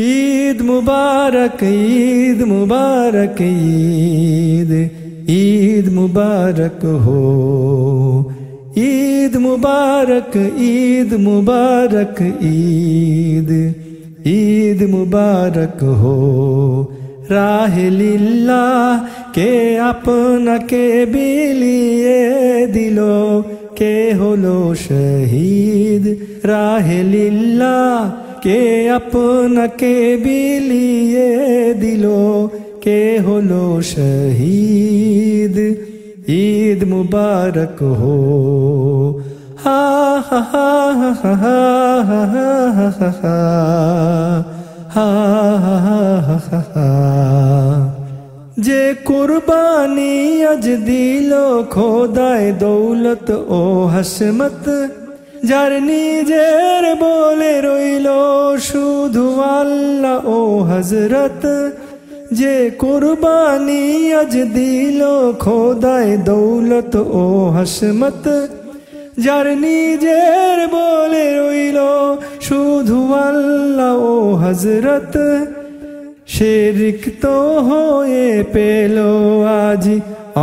ঈদ মুবারক ঈদ মুবারক, ঈদ ঈদ মুবারক হো। ঈদ মুবারক ঈদ মুবারক, ঈদ ঈদ মুবারক হো। রাহলিল্লা কে আপনাকে বিলিয়ে দিল? কে হলো শহীদ? রাহলিল্লা কে আপনাকে বিলিয়ে দিল কে হলো শহীদ ঈদ মুবারক হো হা হা হা হা হা হা হা হা হা হা হা যে কুরবানি আজ দিল খোদায় দৌলত ও হসমত যার নিজের বলে রইল শুধু আল্লাহ ও হজরত যে কুরবানি আজ দিল খোদায় দৌলত ও হসমত। যার নিজের বলে রইল শুধু আল্লাহ ও হজরত সে রিক্ত হয়ে পেল আজ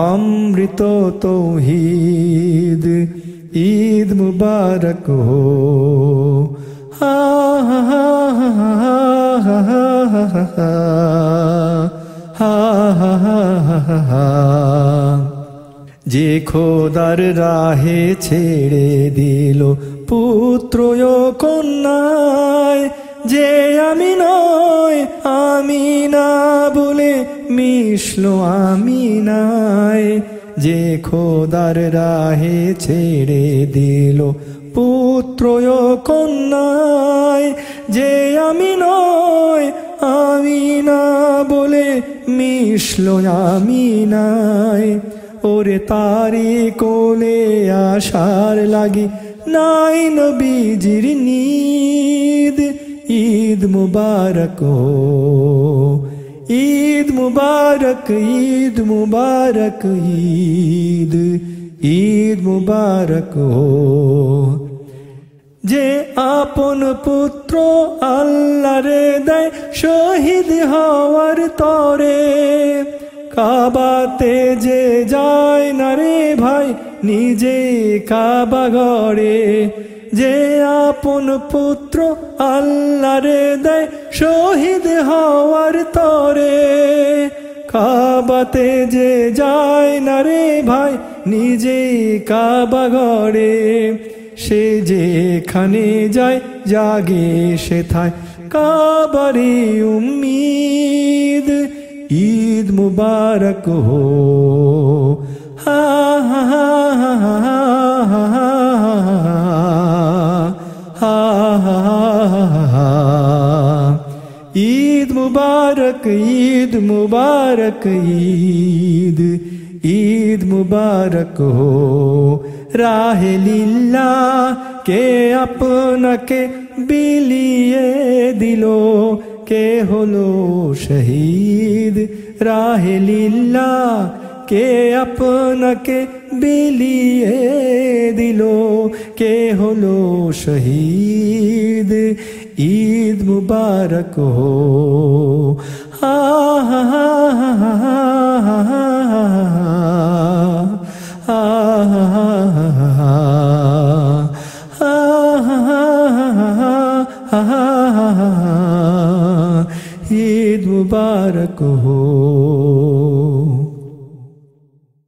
অমৃত তৌহিদ। ঈদ মুবারক হো হা হা হা হা হা হা হা হা হা যে খোদার রাহে ছেড়ে দিল পুত্র কন্যায় যে আমি নয় আমি না বলে মিশলো আমি নাই যে খোদার রাহে ছেড়ে দিল পুত্র কন্যায়, যে আমি নয়, আমি না বলে মিশলো আমি নাই। ওরে তারি কোলে আশার লাগি নাই নবীজির নিদ, ঈদ মুবারক ঈদ মুবারক ঈদ মুবারক ঈদ ঈদ মুবারক হো যে আপন পুত্র আল্লাহরে দেয় শহীদ হওয়ার তরে কাবাতে যে যায় না রে ভাই নিজে কাবা গড়ে যে আপন পুত্র আল্লাহরে দেয়, শহীদ হওয়ার তরে। কাবাতে যে যায় না রে ভাই, নিজে কাবা গড়ে সে যেখানে যায়, জাগে সে থায় কাবারি উম্মিদ, ঈদ মুবারক হা হা হা হা হা। ঈদ মুবারক ঈদ মুবারক ঈদ ঈদ মুবারক হো রাহেলিল্লা কে আপনাকে বিলিয়ে দিল কে হলো শহীদ রাহেলিল্লা কে আপনাকে বিলিয়ে দিল কে হলো শহীদ ঈদ মুবারক হো হা হা হা হা হা ঈদ মুবারক হো